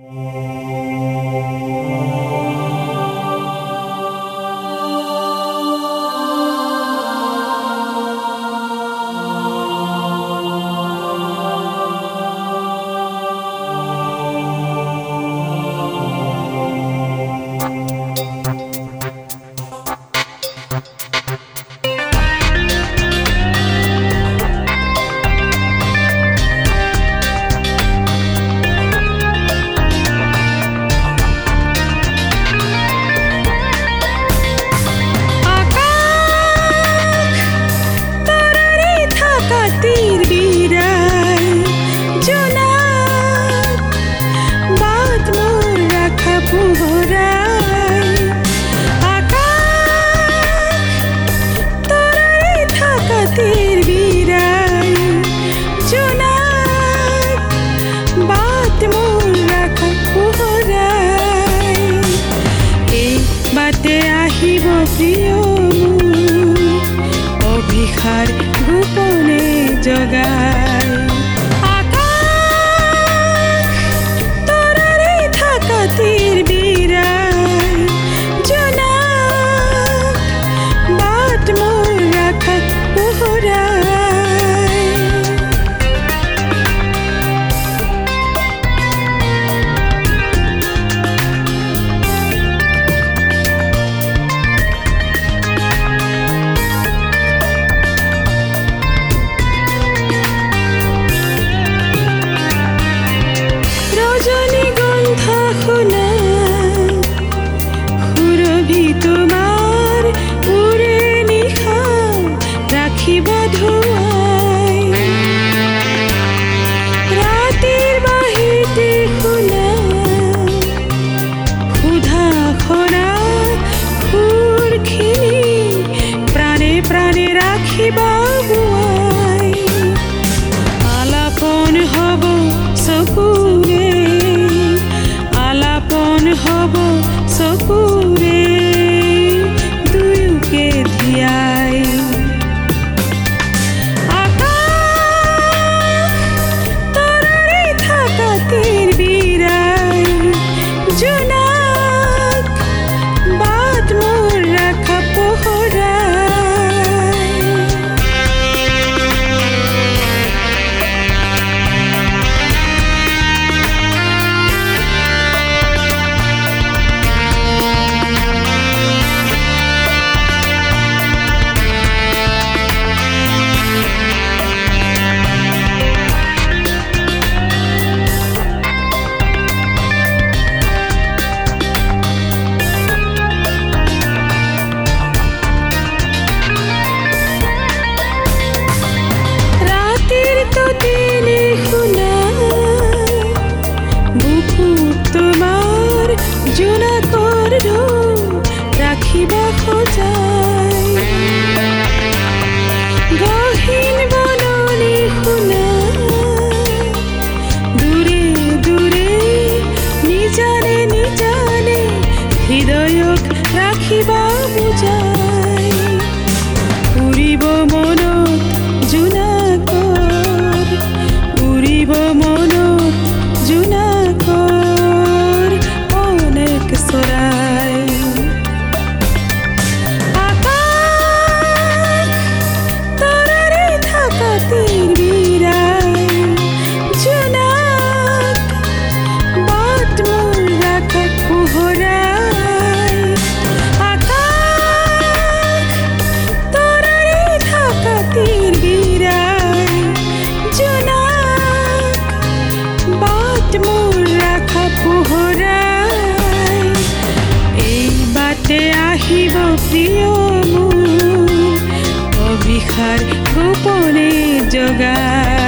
Mm-hmm. ইয়াতে আহিব কিয়নো অভিষাৰ গোপনে জগায় থাকিব প্ৰিয় মোৰ অবিষাৰ গোপনে জগায়